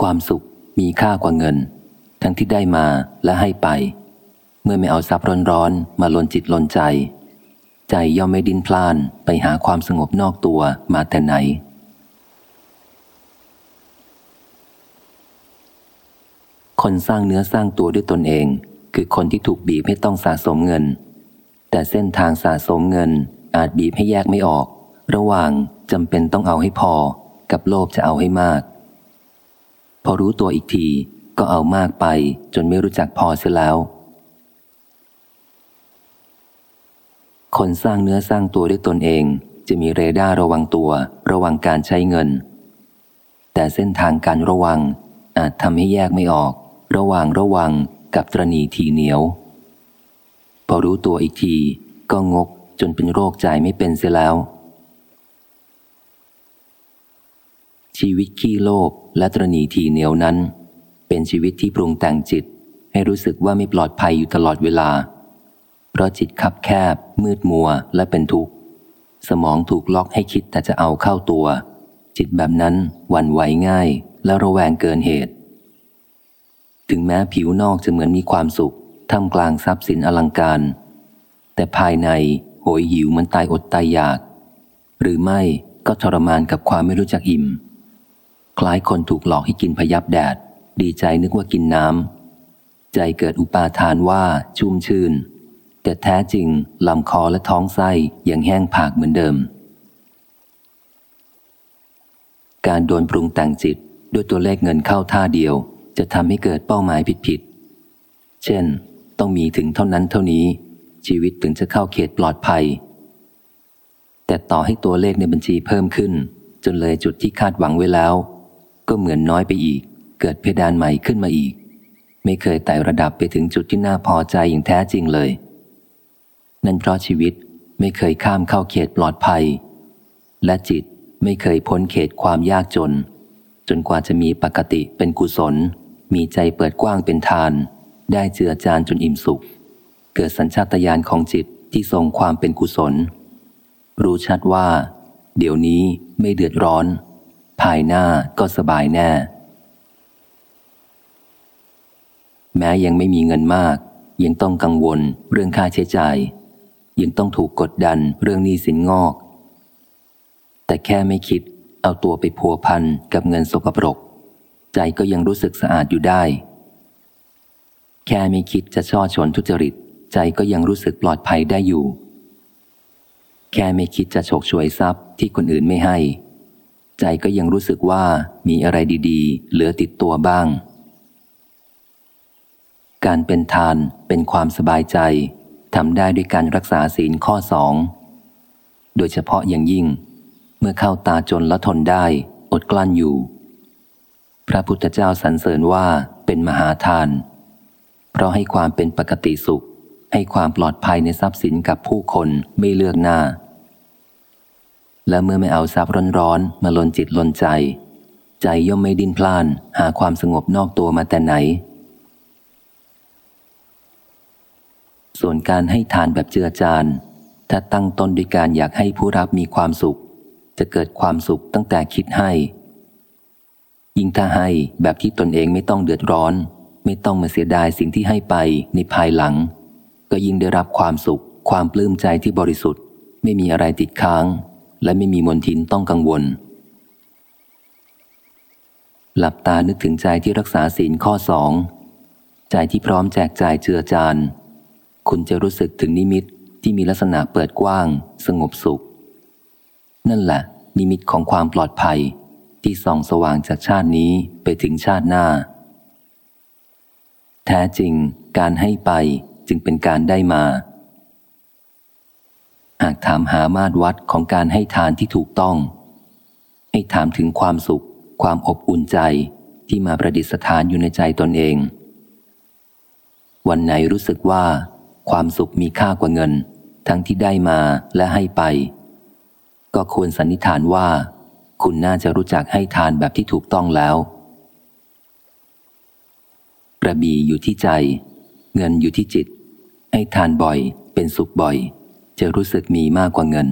ความสุขมีค่ากว่าเงิน ทั้งที่ได้มาและให้ไป เมื่อไม่เอาทรัพย์ร้อนๆมาลนจิตลนใจ ใจย่อมไม่ดิ้นพล่านไปหาความสงบนอกตัวมาแต่ไหน คนสร้างเนื้อสร้างตัวด้วยตนเอง คือคนที่ถูกบีบให้ต้องสะสมเงิน แต่เส้นทางสะสมเงินอาจบีบให้แยกไม่ออก ระหว่างจำเป็นต้องเอาให้พอ กับโลภจะเอาให้มาก พอรู้ตัวอีกทีก็เอามากไปจนไม่รู้จักพอเสียแล้ว คนสร้างเนื้อสร้างตัวด้วยตนเอง จะมีเรดาร์ระวังตัว ระวังการใช้เงิน แต่เส้นทางการระวังอาจทำให้แยกไม่ออก ระหว่างระวังกับตรณีทีเหนียว พอรู้ตัวอีกทีก็งกจนเป็นโรคใจไม่เป็นเสียแล้ว ชีวิตขี้โลภและตรณีทีเหนียวนั้น เป็นชีวิตที่ปรุงแต่งจิต ให้รู้สึกว่าไม่ปลอดภัยอยู่ตลอดเวลา เพราะจิตคับแคบ มืดมัวและเป็นทุกข์ สมองถูกล็อกให้คิดแต่จะเอาเข้าตัว จิตแบบนั้นหวั่นไหวง่าย และระแวงเกินเหตุ ถึงแม้ผิวนอกจะเหมือนมีความสุขท่ามกลางทรัพย์สินอลังการ แต่ภายในโหยหิวเหมันตายอดตายอยาก หรือไม่ก็ทรมานกับความไม่รู้จักอิ่ม คล้ายคนถูกหลอกให้กินพยับแดด ดีใจนึกว่ากินน้ำ ใจเกิดอุปาทานว่าชุ่มชื่น แต่แท้จริงลำคอและท้องไส้ยังแห้งผากเหมือนเดิม การโดนปรุงแต่งจิตด้วยตัวเลขเงินเข้าท่าเดียว จะทำให้เกิดเป้าหมายผิดๆ เช่น ต้องมีถึงเท่านั้นเท่านี้ ชีวิตถึงจะเข้าเขตปลอดภัย แต่ต่อให้ตัวเลขในบัญชีเพิ่มขึ้น จนเลยจุดที่คาดหวังไว้แล้ว ก็เหมือนน้อยไปอีก เกิดเพดานใหม่ขึ้นมาอีก ไม่เคยไต่ระดับไปถึงจุดที่น่าพอใจอย่างแท้จริงเลย นั่นเพราะชีวิตไม่เคยข้ามเข้าเขตปลอดภัย และจิตไม่เคยพ้นเขตความยากจน จนกว่าจะมีปกติเป็นกุศล มีใจเปิดกว้างเป็นทาน ได้เจือจานจนอิ่มสุข เกิดสัญชาตญาณของจิตที่ทรงความเป็นกุศล รู้ชัดว่า เดี๋ยวนี้ไม่เดือดร้อน ภายหน้าก็สบายแน่ แม้ยังไม่มีเงินมาก ยังต้องกังวลเรื่องค่าใช้จ่าย ยังต้องถูกกดดันเรื่องหนี้สินงอก แต่แค่ไม่คิดเอาตัวไปพัวพันกับเงินสกปรก ใจก็ยังรู้สึกสะอาดอยู่ได้ แค่ไม่คิดจะช่อชนทุจริต ใจก็ยังรู้สึกปลอดภัยได้อยู่ แค่ไม่คิดจะฉกฉวยทรัพย์ที่คนอื่นไม่ให้ ใจก็ยังรู้สึกว่ามีอะไรดีๆ เหลือติดตัวบ้าง การเป็นทานเป็นความสบายใจทำได้ด้วยการรักษาศีลข้อสองโดยเฉพาะอย่างยิ่ง เมื่อเข้าตาจนและทนได้ อดกลั้นอยู่ พระพุทธเจ้าสรรเสริญว่าเป็นมหาทาน เพราะให้ความเป็นปกติสุข ให้ความปลอดภัยในทรัพย์สินกับผู้คนไม่เลือกหน้า และเมื่อไม่เอาทรัพย์ร้อนๆมาลนจิตลนใจ ใจย่อมไม่ดิ้นพล่าน หาความสงบนอกตัวมาแต่ไหน ส่วนการให้ทานแบบเจือจานถ้าตั้งต้นด้วยการอยากให้ผู้รับมีความสุข จะเกิดความสุขตั้งแต่คิดให้ ยิ่งถ้าให้แบบที่ตนเองไม่ต้องเดือดร้อน ไม่ต้องมาเสียดายสิ่งที่ให้ไปในภายหลัง ก็ยิ่งได้รับความสุข ความปลื้มใจที่บริสุทธิ์ ไม่มีอะไรติดค้าง และไม่มีมนทินต้องกังวล หลับตานึกถึงใจที่รักษาศีลข้อสอง ใจที่พร้อมแจกจ่ายเจือจาน คุณจะรู้สึกถึงนิมิตที่มีลักษณะเปิดกว้าง สงบสุข นั่นแหละ นิมิตของความปลอดภัยที่ส่องสว่างจากชาตินี้ไปถึงชาติหน้า แท้จริงการให้ไปจึงเป็นการได้มา หากถามหามาตรวัดของการให้ทานที่ถูกต้อง ให้ถามถึงความสุข ความอบอุ่นใจที่มาประดิษฐานอยู่ในใจตนเอง วันไหนรู้สึกว่า ความสุขมีค่ากว่าเงิน ทั้งที่ได้มาและให้ไป ก็ควรสันนิษฐานว่า คุณน่าจะรู้จักให้ทานแบบที่ถูกต้องแล้วกระบี่อยู่ที่ใจ เงินอยู่ที่จิต ให้ทานบ่อย เป็นสุขบ่อย จะรู้สึกมีมากกว่าเงิน